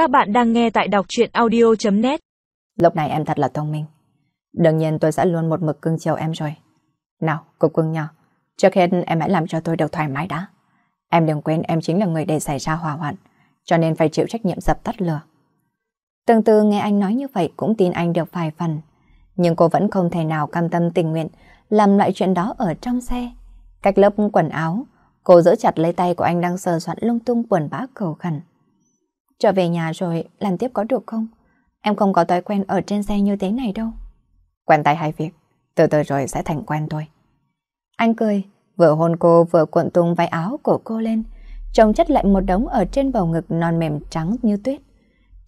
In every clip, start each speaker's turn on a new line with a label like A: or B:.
A: Các bạn đang nghe tại đọc truyện audio.net
B: Lúc này em thật là thông minh. Đương nhiên tôi sẽ luôn một mực cưng chiều em rồi. Nào, cô cưng nhỏ, trước hết em hãy làm cho tôi được thoải mái đã. Em đừng quên em chính là người để xảy ra hỏa hoạn, cho nên phải chịu trách nhiệm dập tắt lửa. Tương tư nghe anh nói như vậy cũng tin anh được vài phần. Nhưng cô vẫn không thể nào cam tâm tình nguyện làm loại chuyện đó ở trong xe. Cách lớp quần áo, cô giữ chặt lấy tay của anh đang sờ soạn lung tung buồn bã cầu khẩn. Trở về nhà rồi làm tiếp có được không? Em không có thói quen ở trên xe như thế này đâu. Quen tay hai việc, từ từ rồi sẽ thành quen thôi. Anh cười, vừa hôn cô vừa cuộn tung váy áo của cô lên, trông chất lại một đống ở trên bầu ngực non mềm trắng như tuyết.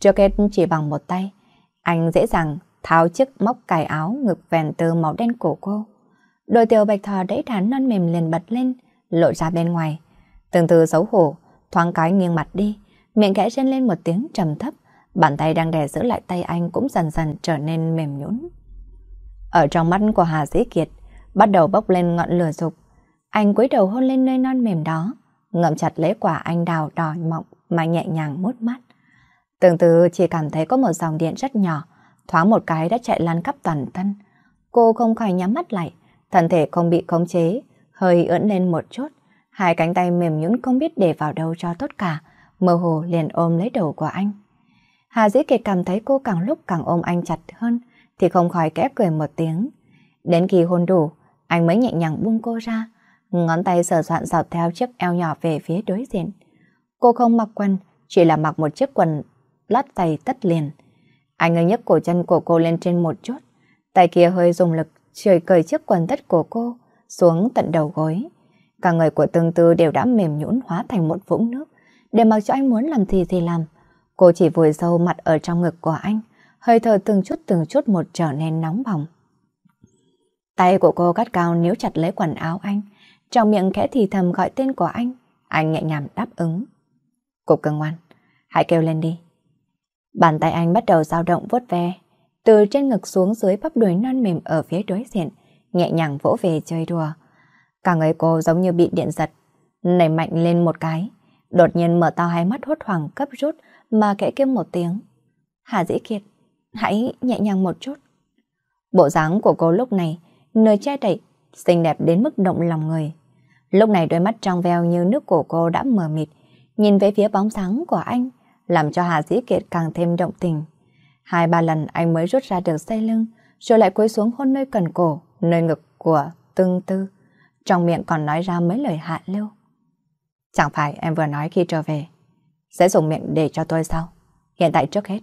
B: Trước hết chỉ bằng một tay, anh dễ dàng tháo chiếc móc cài áo ngực vèn từ màu đen của cô. Đôi tiểu bạch thò đẩy thán non mềm liền bật lên, lộ ra bên ngoài. Từng từ xấu hổ, thoáng cái nghiêng mặt đi, miệng khẽ rên lên một tiếng trầm thấp, bàn tay đang đè giữ lại tay anh cũng dần dần trở nên mềm nhũn. Ở trong mắt của Hà Dĩ Kiệt, bắt đầu bốc lên ngọn lửa dục. Anh cúi đầu hôn lên nơi non mềm đó, ngậm chặt lấy quả anh đào đỏ mọng mà nhẹ nhàng mút mắt. Từng từ chỉ cảm thấy có một dòng điện rất nhỏ, thoáng một cái đã chạy lan khắp toàn thân. Cô không khỏi nhắm mắt lại, thân thể không bị khống chế, hơi ưỡn lên một chút, hai cánh tay mềm nhũn không biết để vào đâu cho tốt cả, mơ hồ liền ôm lấy đầu của anh. Hà Dĩ Kiệt cảm thấy cô càng lúc càng ôm anh chặt hơn, thì không khỏi kẽ cười một tiếng. Đến khi hôn đủ, anh mới nhẹ nhàng buông cô ra, ngón tay sờ soạn dọc theo chiếc eo nhỏ về phía đối diện. Cô không mặc quần, chỉ là mặc một chiếc quần lát tay tất liền. Anh ấy nhấc cổ chân của cô lên trên một chút, tay kia hơi dùng lực trời cởi chiếc quần tất của cô xuống tận đầu gối. Cả người của tương tư đều đã mềm nhũn hóa thành một vũng nước, để mặc cho anh muốn làm gì thì làm. Cô chỉ vùi sâu mặt ở trong ngực của anh, hơi thở từng chút từng chút một trở nên nóng bỏng. Tay của cô gắt cao níu chặt lấy quần áo anh, trong miệng khẽ thì thầm gọi tên của anh. Anh nhẹ nhàng đáp ứng. Cục cưng ngoan, hãy kêu lên đi. Bàn tay anh bắt đầu dao động vuốt ve, từ trên ngực xuống dưới bắp đùi non mềm ở phía đối diện, nhẹ nhàng vỗ về chơi đùa. Cả người cô giống như bị điện giật, nảy mạnh lên một cái, đột nhiên mở to hai mắt hốt hoảng cấp rút mà kẽ kêu một tiếng. Hà Dĩ Kiệt, hãy nhẹ nhàng một chút. Bộ dáng của cô lúc này, nơi che đậy, xinh đẹp đến mức động lòng người. Lúc này đôi mắt trong veo như nước của cô đã mờ mịt, nhìn về phía bóng dáng của anh, làm cho Hà Dĩ Kiệt càng thêm động tình. Hai ba lần anh mới rút ra được dây lưng, rồi lại cúi xuống hôn nơi cần cổ, nơi ngực của tương tư. Trong miệng còn nói ra mấy lời hạ lưu. Chẳng phải em vừa nói khi trở về, sẽ dùng miệng để cho tôi sao? Hiện tại trước hết,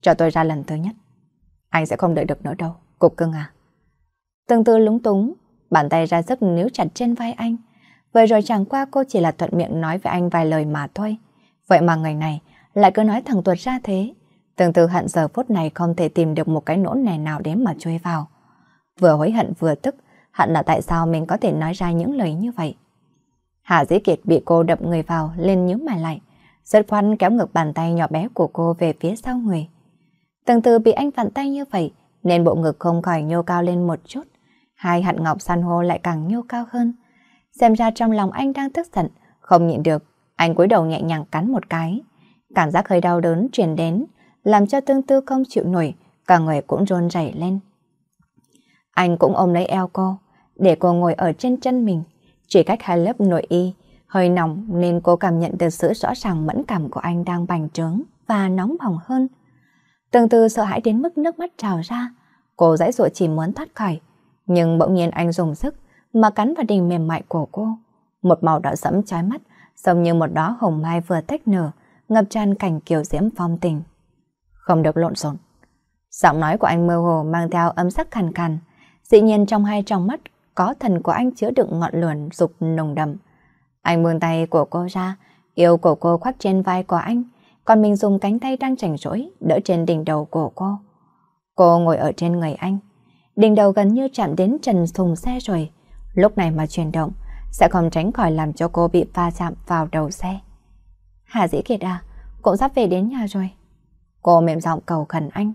B: cho tôi ra lần thứ nhất. Anh sẽ không đợi được nữa đâu, cục cưng à. Tương tư lúng túng, bàn tay ra sức níu chặt trên vai anh. Vậy rồi chẳng qua cô chỉ là thuận miệng nói với anh vài lời mà thôi. Vậy mà người này lại cứ nói thẳng tuột ra thế. Tương tư hận giờ phút này không thể tìm được một cái nỗ này nào đến mà chui vào. Vừa hối hận vừa tức, hận là tại sao mình có thể nói ra những lời như vậy. Hạ Dĩ Kiệt bị cô đập người vào lên nhíu mày lại, rất khoan kéo ngược bàn tay nhỏ bé của cô về phía sau người. Từng từ bị anh vặn tay như vậy, nên bộ ngực không khỏi nhô cao lên một chút. Hai hạt ngọc san hô lại càng nhô cao hơn. Xem ra trong lòng anh đang tức giận, không nhịn được, anh cúi đầu nhẹ nhàng cắn một cái. Cảm giác hơi đau đớn truyền đến, làm cho tương tư không chịu nổi, cả người cũng rôn rẩy lên. Anh cũng ôm lấy eo cô, để cô ngồi ở trên chân mình, chỉ cách hai lớp nội y, hơi nóng nên cô cảm nhận được sự rõ ràng mẫn cảm của anh đang bành trướng và nóng bỏng hơn. Từng từ sợ hãi đến mức nước mắt trào ra, cô dãy dụa chỉ muốn thoát khỏi, nhưng bỗng nhiên anh dùng sức mà cắn vào đỉnh mềm mại của cô. Một màu đỏ sẫm chói mắt, giống như một đóa hồng mai vừa tách nở, ngập tràn cảnh kiều diễm phong tình. Không được lộn xộn. Giọng nói của anh mơ hồ mang theo âm sắc khàn khàn, dĩ nhiên trong hai tròng mắt có thần của anh chứa đựng ngọn lửa dục nồng đậm. Anh buông tay của cô ra, yêu của cô khoác trên vai của anh, còn mình dùng cánh tay đang chảnh rỗi đỡ trên đỉnh đầu của cô. Cô ngồi ở trên người anh, đỉnh đầu gần như chạm đến trần thùng xe rồi, lúc này mà chuyển động sẽ không tránh khỏi làm cho cô bị va chạm vào đầu xe. Hà Dĩ Kiệt à, cũng sắp về đến nhà rồi. Cô mềm giọng cầu khẩn anh,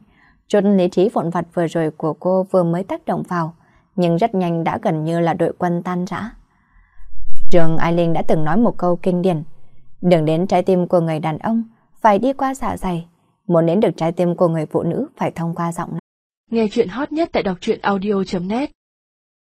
B: chút lý trí vụn vặt vừa rồi của cô vừa mới tác động vào, nhưng rất nhanh đã gần như là đội quân tan rã. Trường Ai Linh đã từng nói một câu kinh điển, đừng đến trái tim của người đàn ông, phải đi qua dạ dày. Muốn đến được trái tim của người phụ nữ phải thông qua giọng
A: Nghe chuyện hot nhất tại đọc truyện audio.net